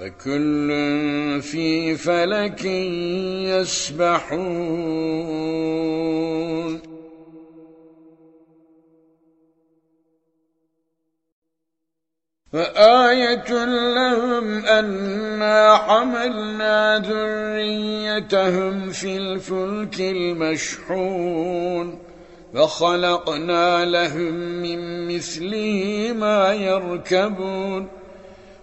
وكل في فلك يسبحون. فآية لهم أنا حملنا ذريتهم في الفلك المشحون. وخلقنا لهم من مثله ما يركبون.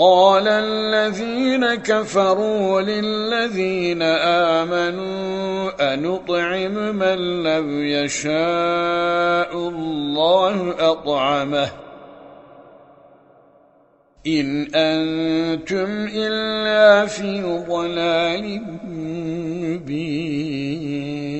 قال الذين كفروا للذين آمنوا أنطعم من لم يشاء الله أطعمه إن أنتم إلا في ضلال مبين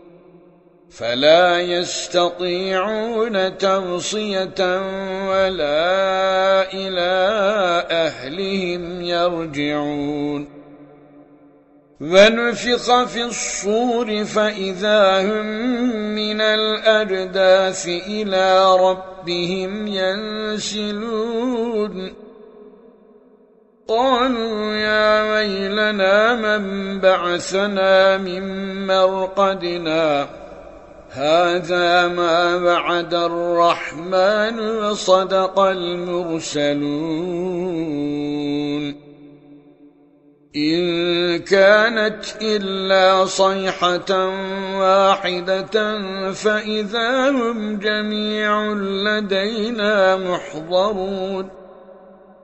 فلا يستطيعون توصية ولا إلى أهلهم يرجعون. ونفخ في الصور فإذا هم من الأجداث إلى ربهم ينسلون. قالوا يا ويلنا من بعثنا من مرقدنا هذا ما بعد الرحمن وصدق المرسلون. إن كانت إلا صيحة واحدة فإذا هم جميع لدينا محضرون.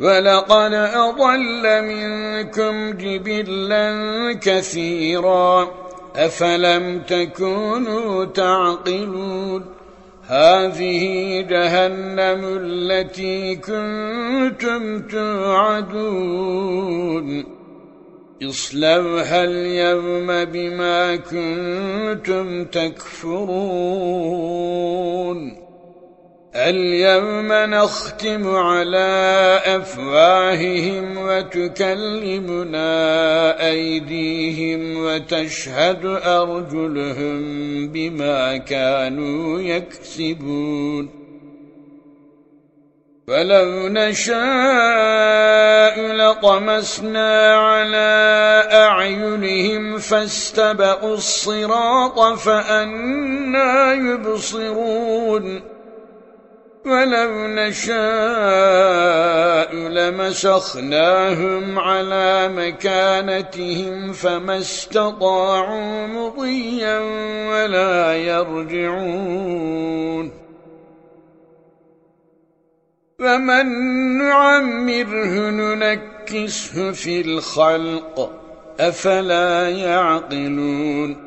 ولقد أضل منكم جبلا كثيرا أفلم تكونوا تعقلون هذه جهنم التي كنتم توعدون اصلوها اليوم بما كنتم تكفرون اليوم نختم على أفواههم وتكلمنا أيديهم وتشهد أرجلهم بما كانوا يكسبون. ولو نشاء لطمسنا على أعينهم فاستبقوا الصراط فأنا يبصرون. ولو نشاء لمسخناهم على مكانتهم فما استطاعوا مضيا ولا يرجعون ومن نعمره ننكسه في الخلق أفلا يعقلون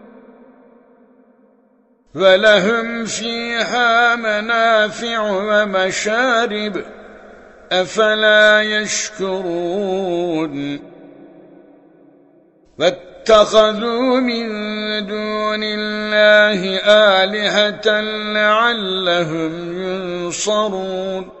ولهم فيها منافع ومشارب أفلا يشكرون. واتخذوا من دون الله آلهة لعلهم ينصرون.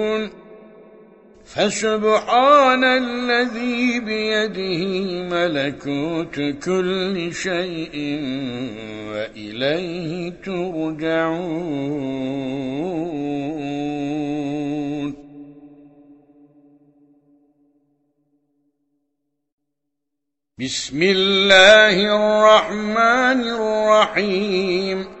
فسبحان الذي بيده ملكوت كل شيء وإليه ترجعون بسم الله الرحمن الرحيم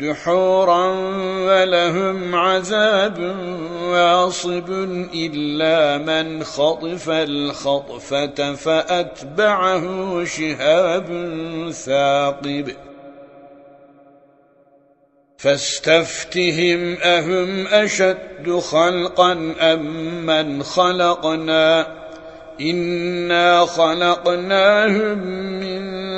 دحورا ولهم عذاب واصب إلا من خطف الخطفة فأتبعه شهاب ثاقب. فاستفتهم أهم أشد خلقا أم من خلقنا؟ إنا خلقناهم من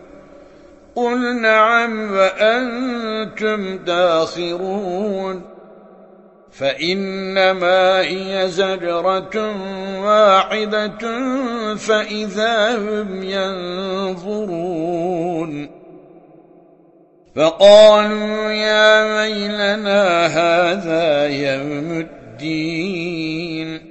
قل نعم وأنتم داخرون. فإنما هي زجرة واحدة فإذا هم ينظرون. فقالوا يا ويلنا هذا يوم الدين.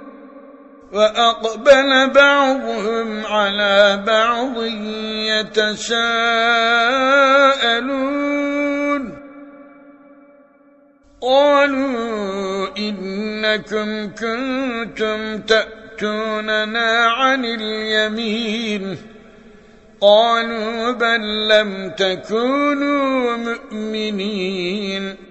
وأقبل بعضهم على بعض يتساءلون. قالوا إنكم كنتم تأتوننا عن اليمين. قالوا بل لم تكونوا مؤمنين.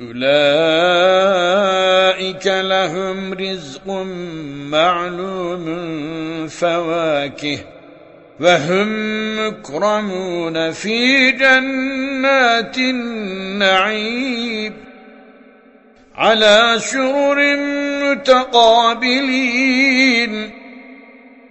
أولئك لهم رزق معلوم فواكه وهم مكرمون في جنات النعيم على سرر متقابلين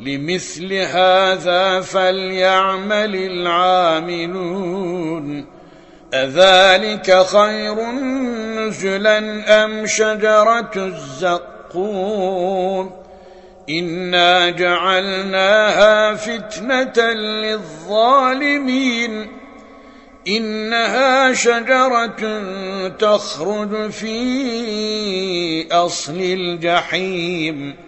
لمثل هذا فليعمل العاملون. أذلك خير نزلا أم شجرة الزقوم؟ إنا جعلناها فتنة للظالمين. إنها شجرة تخرج في أصل الجحيم.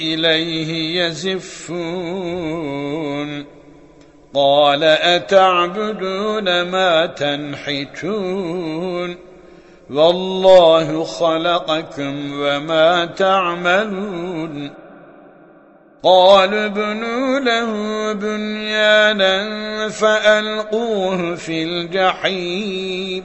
إليه يزفون. قال أتعبدون ما تنحتون؟ والله خلقكم وما تعملون. قالوا ابنوا له بنيانا فألقوه في الجحيم.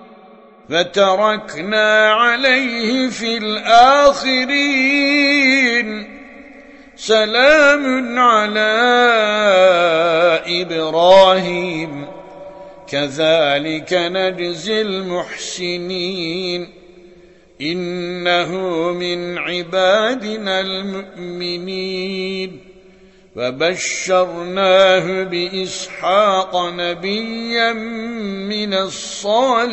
فتركنا عليه في الآخرين. سلام على إبراهيم. كذلك نجزي المحسنين. إنه من عبادنا المؤمنين. فبشرناه بإسحاق نبيا من الصالحين.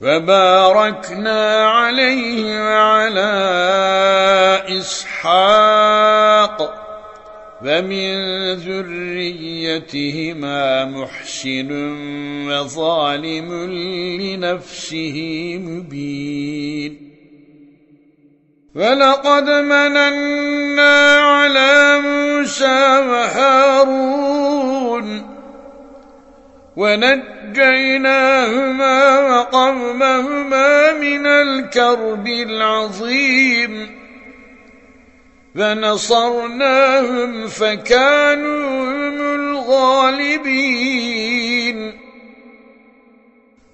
فباركنا عليه وعلى إسحاق. فمن ذريتهما محسن وظالم لنفسه مبين. ولقد مننا على موسى وهارون ونجيناهما وقومهما من الكرب العظيم فنصرناهم فكانوا هم الغالبين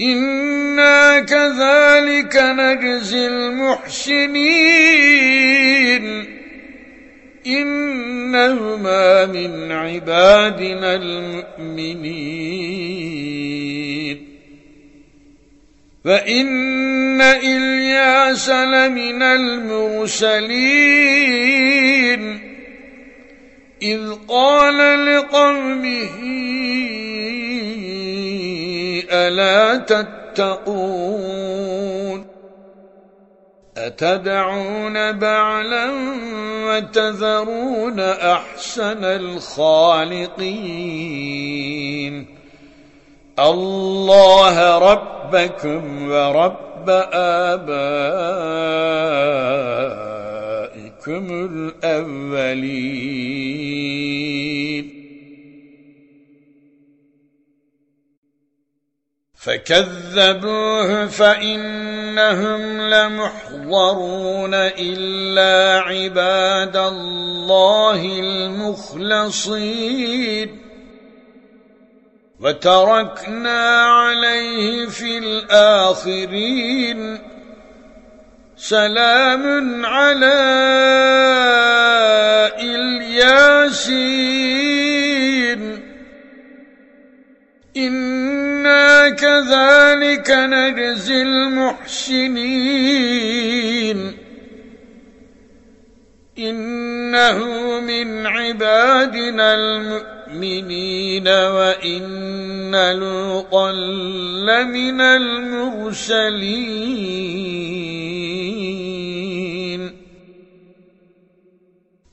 إنا كذلك نجزي المحسنين إنهما من عبادنا المؤمنين فإن إلياس لمن المرسلين إذ قال لقومه ألا تتقون أتدعون بعلا وتذرون أحسن الخالقين الله ربكم ورب آبائكم الأولين فكذبوه فإنهم لمحضرون إلا عباد الله المخلصين. وتركنا عليه في الآخرين. سلام على إلياسين. إنا كذلك نجزي المحسنين إنه من عبادنا المؤمنين وإن لوطا لمن المرسلين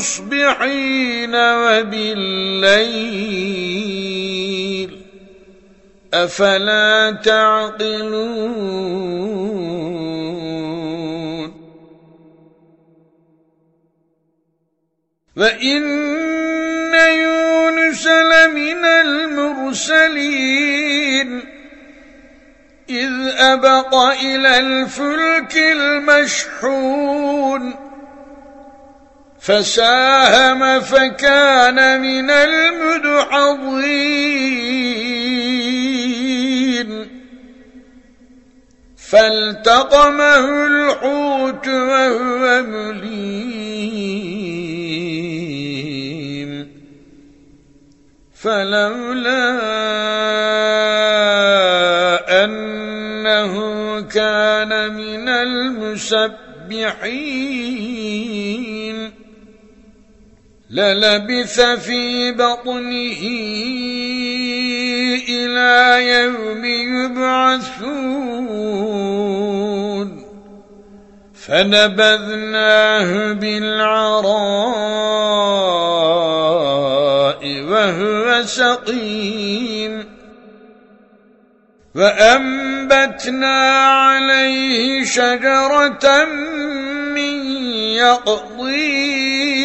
مصبحين وبالليل أفلا تعقلون وإن يونس لمن المرسلين إذ أبق إلى الفلك المشحون فساهم فكان من المدحضين. فالتقمه الحوت وهو مليم. فلولا أنه كان من المسبحين للبث في بطنه إلى يوم يبعثون. فنبذناه بالعراء وهو سقيم. وأنبتنا عليه شجرة من يقضين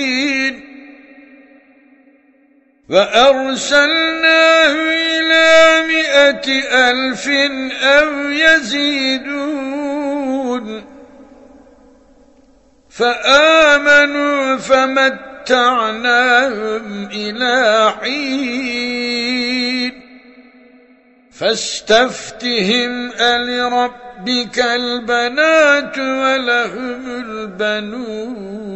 وأرسلناه إلى مئة ألف أو يزيدون. فآمنوا فمتعناهم إلى حين. فاستفتهم ألربك البنات ولهم البنون.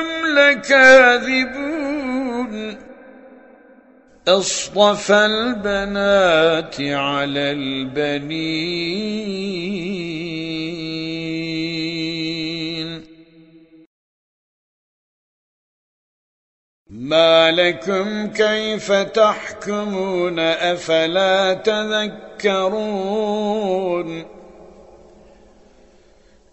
لكاذبون. أصطفى البنات على البنين. ما لكم كيف تحكمون أفلا تذكرون؟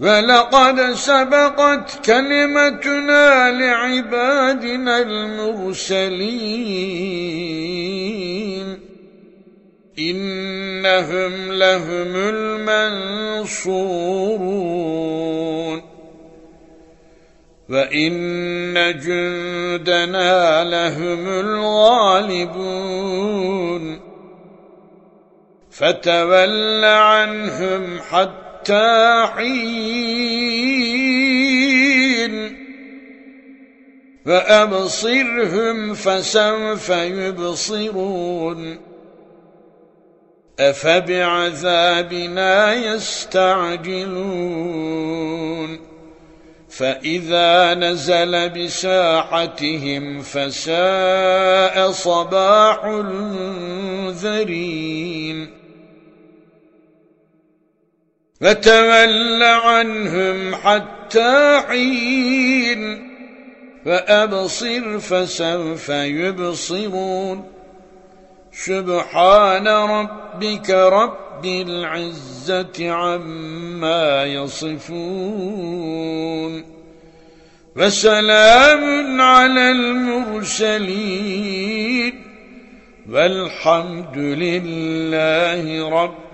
ولقد سبقت كلمتنا لعبادنا المرسلين. إنهم لهم المنصورون. وإن جندنا لهم الغالبون. فتول عنهم حتى حين فأبصرهم فسوف يبصرون. أفبعذابنا يستعجلون. فإذا نزل بساحتهم فساء صباح المنذرين فتول عنهم حتى حين فأبصر فسوف يبصرون. سبحان ربك رب العزة عما يصفون. وسلام على المرسلين. والحمد لله رب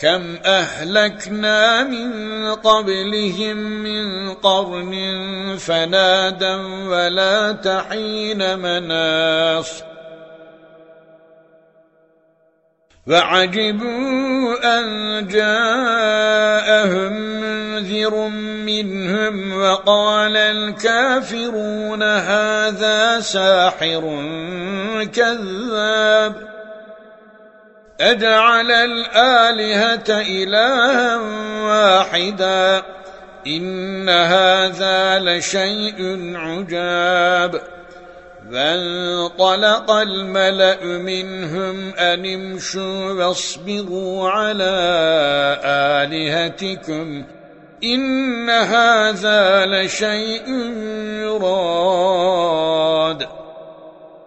كم أهلكنا من قبلهم من قرن فنادا ولا تحين مناص وعجبوا أن جاءهم منذر منهم وقال الكافرون هذا ساحر كذاب أجعل الآلهة إلها واحدا إن هذا لشيء عجاب. فانطلق الملأ منهم أن امشوا واصبروا على آلهتكم إن هذا لشيء يراد.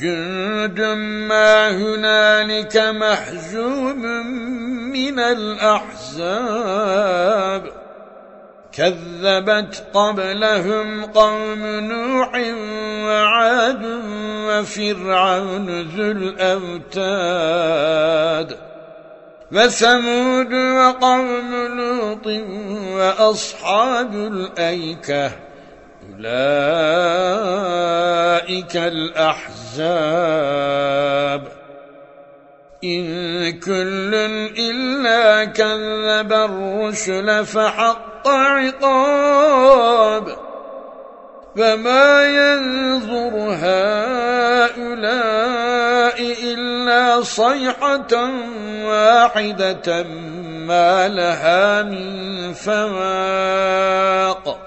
جند ما هنالك محزوم من الأحزاب. كذبت قبلهم قوم نوح وعاد وفرعون ذو الأوتاد. وثمود وقوم لوط وأصحاب الأيكة. أولئك الأحزاب. إن كل إلا كذب الرسل فحق عقاب. فما ينظر هؤلاء إلا صيحة واحدة ما لها من فواق.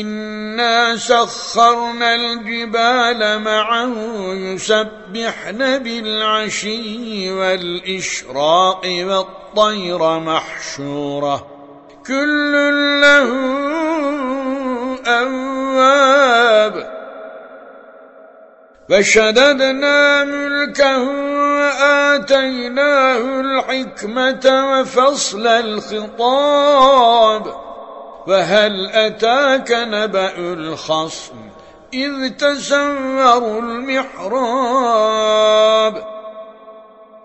إنا سخرنا الجبال معه يسبحن بالعشي والإشراق والطير محشورة كل له أواب فشددنا ملكه وآتيناه الحكمة وفصل الخطاب وهل أتاك نبأ الخصم إذ تسوروا المحراب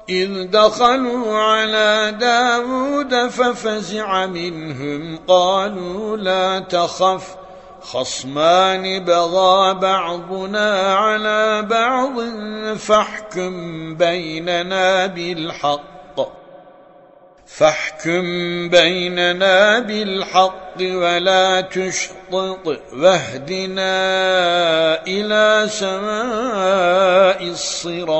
إذ دخلوا على داود ففزع منهم قالوا لا تخف خصمان بغى بعضنا على بعض فاحكم بيننا بالحق فاحكم بيننا بالحق ولا تشطط واهدنا إلى سماء الصراط.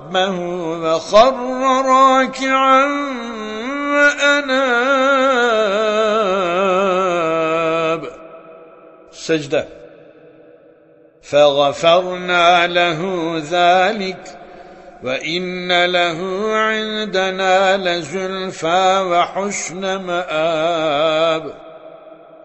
وخر راكعا وأناب. سجدة. فغفرنا له ذلك وإن له عندنا لزلفى وحسن مآب.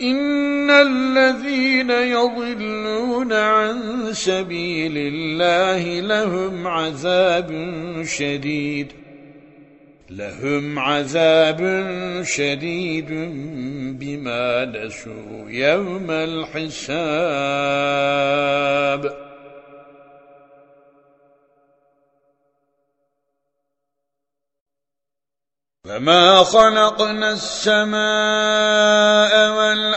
إن الذين يضلون عن سبيل الله لهم عذاب شديد لهم عذاب شديد بما نسوا يوم الحساب فما خلقنا السماء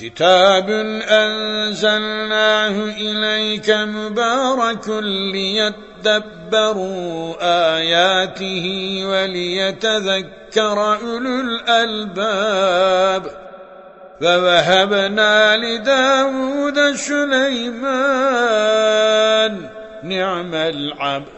كتاب أنزلناه إليك مبارك ليتدبروا آياته وليتذكر أولو الألباب. فوهبنا لداود سليمان نعم العبد.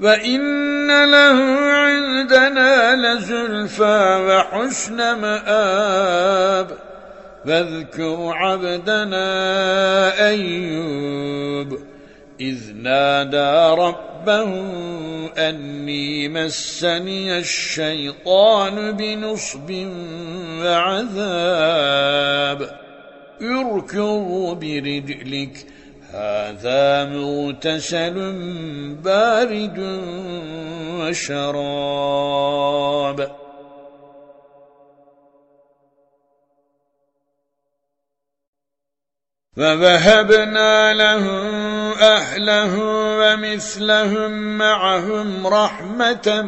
وإن له عندنا لزلفى وحسن مآب واذكر عبدنا أيوب إذ نادى رب ربه أني مسني الشيطان بنصب وعذاب يركض برجلك هذا مغتسل بارد وشراب. وَوَهَبْنَا لَهُ أَهْلَهُ وَمِثْلَهُم مَّعَهُمْ رَحْمَةً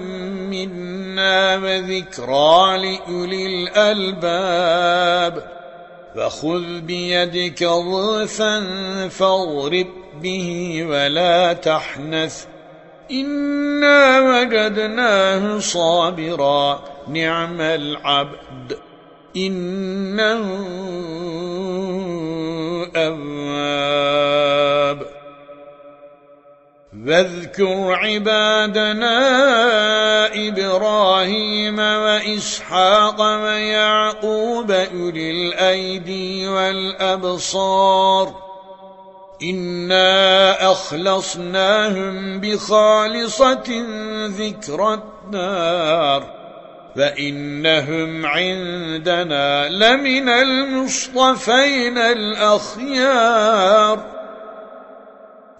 مِنَّا وَذِكْرَىٰ لِأُولِي الْأَلْبَابِ. وَخُذْ بِيَدِكَ ضِغْثًا فَاضْرِب بِّهِ وَلَا تَحْنَثْ. إِنَّا وَجَدْنَاهُ صَابِرًا. نِعْمَ الْعَبْدُ. إِنَّهُ أَوَّابٌ. واذكر عبادنا إبراهيم وإسحاق ويعقوب أولي الأيدي والأبصار. إنا أخلصناهم بخالصة ذكر النار فإنهم عندنا لمن المصطفين الأخيار.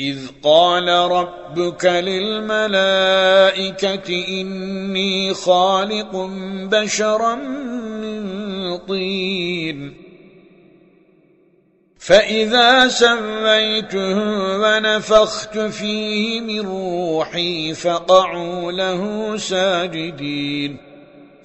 إذ قال ربك للملائكة إني خالق بشرا من طين. فإذا سميته ونفخت فيه من روحي فقعوا له ساجدين.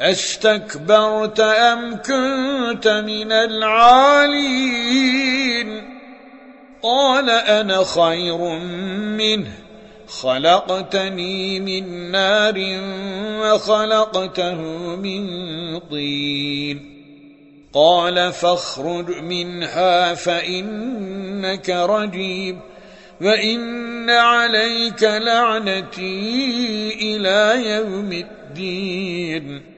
أستكبرت أم كنت من العالين؟ قال أنا خير منه. خلقتني من نار وخلقته من طين. قال فاخرج منها فإنك رجيب وإن عليك لعنتي إلى يوم الدين.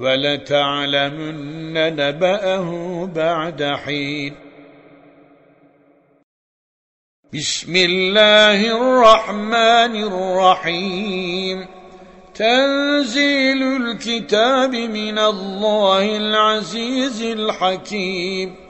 ولتعلمن نبأه بعد حين. بسم الله الرحمن الرحيم. تنزيل الكتاب من الله العزيز الحكيم.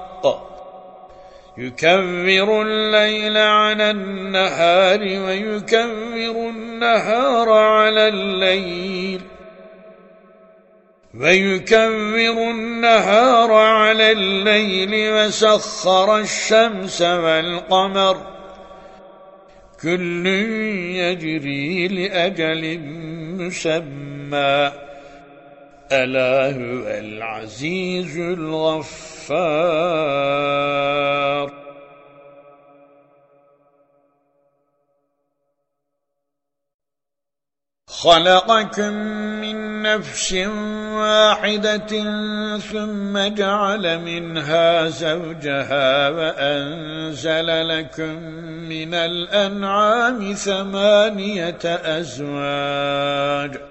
يكبر الليل على النهار ويكبر النهار على الليل ويكبر النهار على الليل وسخر الشمس والقمر كل يجري لأجل مسمى ألا هو العزيز الغفار. خلقكم من نفس واحدة ثم جعل منها زوجها وأنزل لكم من الأنعام ثمانية أزواج.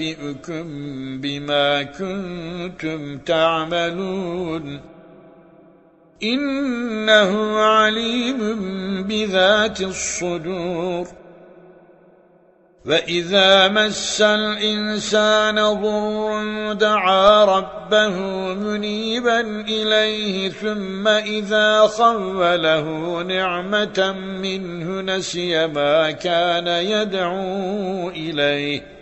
أنبئكم بما كنتم تعملون. إنه عليم بذات الصدور. وإذا مس الإنسان ضر دعا ربه منيبا إليه ثم إذا خوله نعمة منه نسي ما كان يدعو إليه.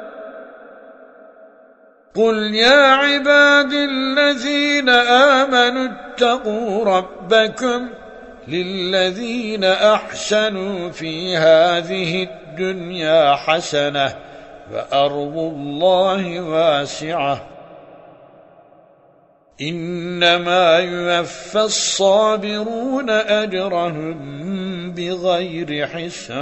قل يا عباد الذين آمنوا اتقوا ربكم للذين أحسنوا في هذه الدنيا حسنة وأرض الله واسعة إنما يوفى الصابرون أجرهم بغير حساب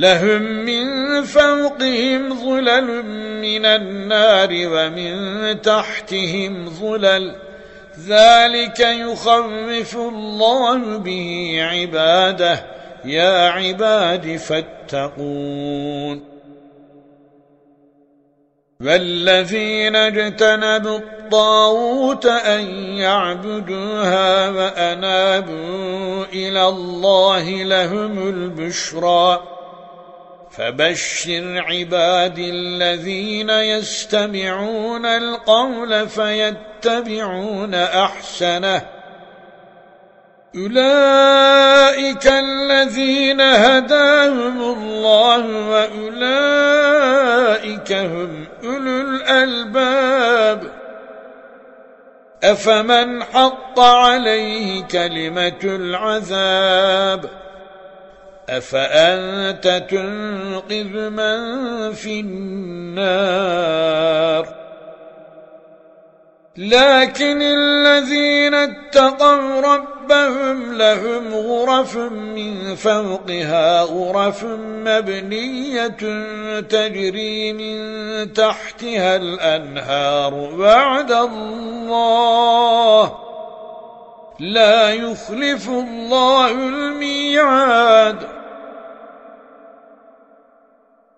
لهم من فوقهم ظلل من النار ومن تحتهم ظلل. ذلك يخوف الله به عباده. يا عباد فاتقون. والذين اجتنبوا الطاوت أن يعبدوها وأنابوا إلى الله لهم البشرى. فبشر عباد الذين يستمعون القول فيتبعون أحسنه. أولئك الذين هداهم الله وأولئك هم أولو الألباب. أفمن حط عليه كلمة العذاب؟ أفأنت تنقذ من في النار؟ لكن الذين اتقوا ربهم لهم غرف من فوقها غرف مبنية تجري من تحتها الأنهار وعد الله لا يخلف الله الميعاد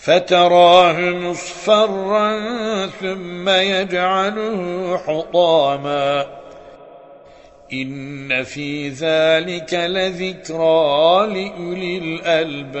فتراه مصفرا ثم يجعله حطاما. إن في ذلك لذكرى لأولي الألباب.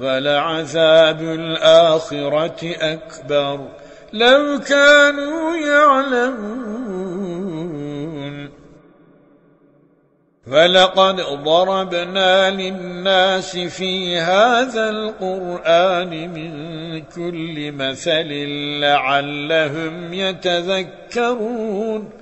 ولعذاب الآخرة أكبر لو كانوا يعلمون ولقد ضربنا للناس في هذا القرآن من كل مثل لعلهم يتذكرون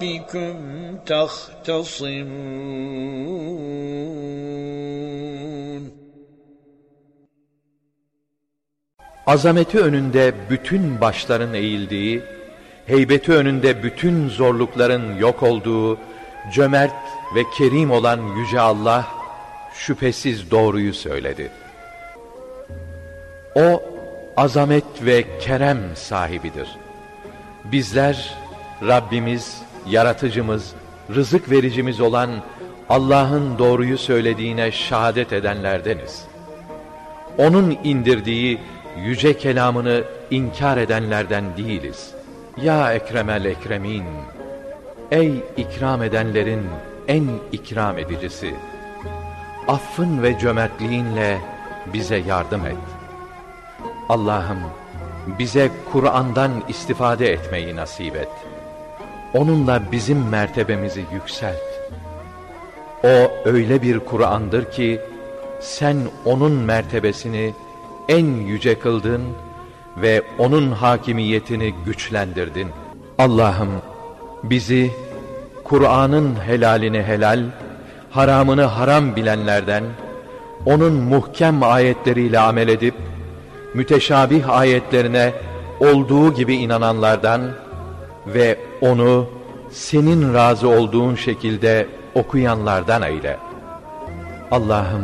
ربكم تختصمون Azameti önünde bütün başların eğildiği, heybeti önünde bütün zorlukların yok olduğu, cömert ve kerim olan Yüce Allah, şüphesiz doğruyu söyledi. O, azamet ve kerem sahibidir. Bizler, Rabbimiz, yaratıcımız, rızık vericimiz olan Allah'ın doğruyu söylediğine şahadet edenlerdeniz. Onun indirdiği yüce kelamını inkar edenlerden değiliz. Ya Ekremel Ekremin! Ey ikram edenlerin en ikram edicisi! Affın ve cömertliğinle bize yardım et. Allah'ım bize Kur'an'dan istifade etmeyi nasip et.'' Onunla bizim mertebemizi yükselt. O öyle bir Kur'an'dır ki, sen onun mertebesini en yüce kıldın ve onun hakimiyetini güçlendirdin. Allah'ım bizi Kur'an'ın helalini helal, haramını haram bilenlerden, onun muhkem ayetleriyle amel edip, müteşabih ayetlerine olduğu gibi inananlardan, ve onu senin razı olduğun şekilde okuyanlardan eyle. Allah'ım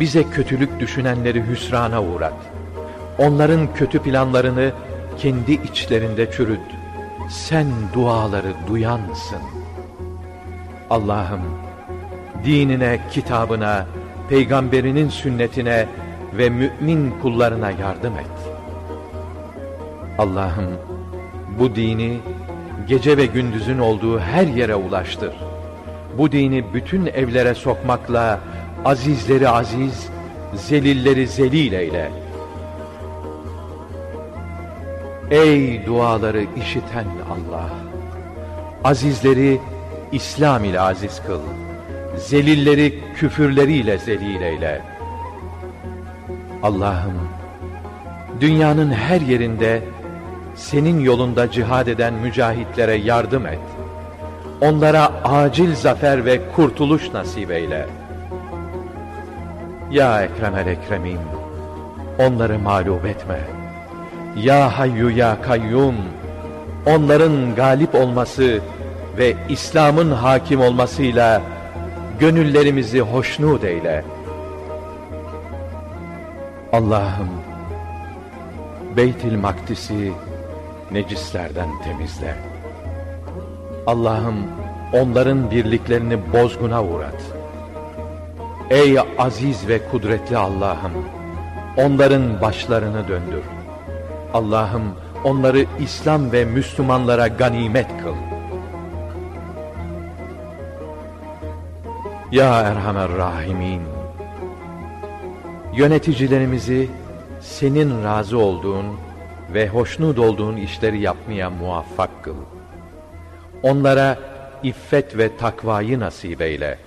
bize kötülük düşünenleri hüsrana uğrat. Onların kötü planlarını kendi içlerinde çürüt. Sen duaları duyansın. Allah'ım dinine, kitabına, peygamberinin sünnetine ve mümin kullarına yardım et. Allah'ım bu dini gece ve gündüzün olduğu her yere ulaştır. Bu dini bütün evlere sokmakla azizleri aziz, zelilleri zelil eyle. Ey duaları işiten Allah! Azizleri İslam ile aziz kıl. Zelilleri küfürleriyle zelil eyle. Allah'ım, dünyanın her yerinde senin yolunda cihad eden mücahitlere yardım et. Onlara acil zafer ve kurtuluş nasip eyle. Ya Ekremel Ekremin, onları mağlup etme. Ya Hayyu ya Kayyum, onların galip olması ve İslam'ın hakim olmasıyla gönüllerimizi hoşnut eyle. Allah'ım, Beytil Makdis'i necislerden temizle. Allah'ım onların birliklerini bozguna uğrat. Ey aziz ve kudretli Allah'ım, onların başlarını döndür. Allah'ım onları İslam ve Müslümanlara ganimet kıl. Ya Erhamer Rahimin, yöneticilerimizi senin razı olduğun ve hoşnut olduğun işleri yapmaya muvaffak kıl. Onlara iffet ve takvayı nasip eyle.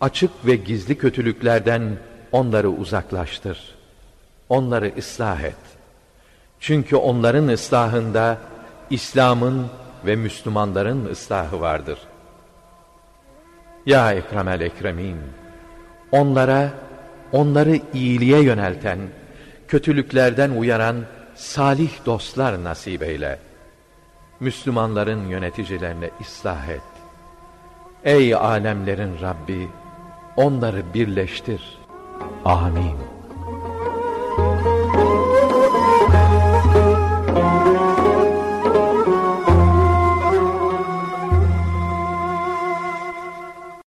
Açık ve gizli kötülüklerden onları uzaklaştır. Onları ıslah et. Çünkü onların ıslahında İslam'ın ve Müslümanların ıslahı vardır. Ya Ekremel Ekremin, onlara, onları iyiliğe yönelten, kötülüklerden uyaran salih dostlar nasip eyle. Müslümanların yöneticilerine ıslah et. Ey alemlerin Rabbi, onları birleştir. Amin.